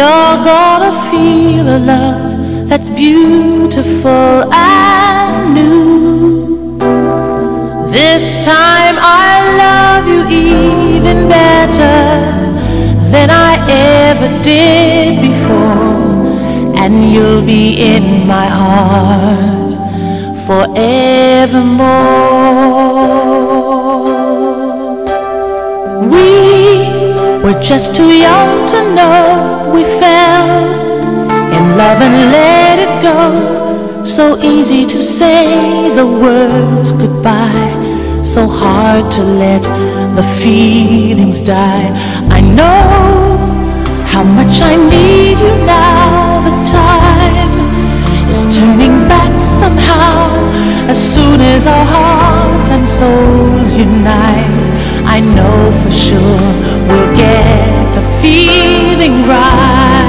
gonna feel a love that's beautiful and new. This time I love you even better than I ever did before, and you'll be in my heart forevermore. Just too young to know we fell in love and let it go. So easy to say the words goodbye, so hard to let the feelings die. I know how much I need you now. The time is turning back somehow. As soon as our hearts and souls unite, I know for sure feeling right.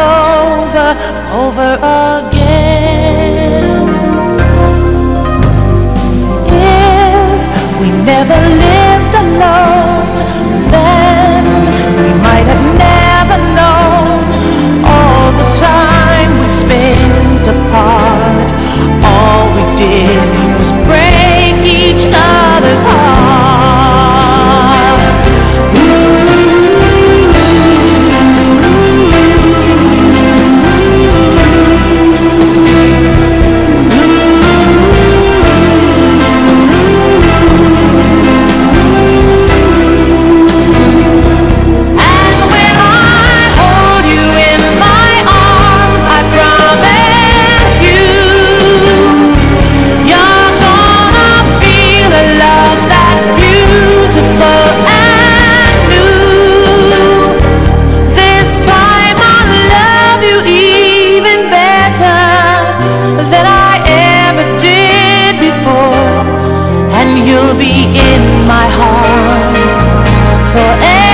over, over again. you'll be in my heart forever.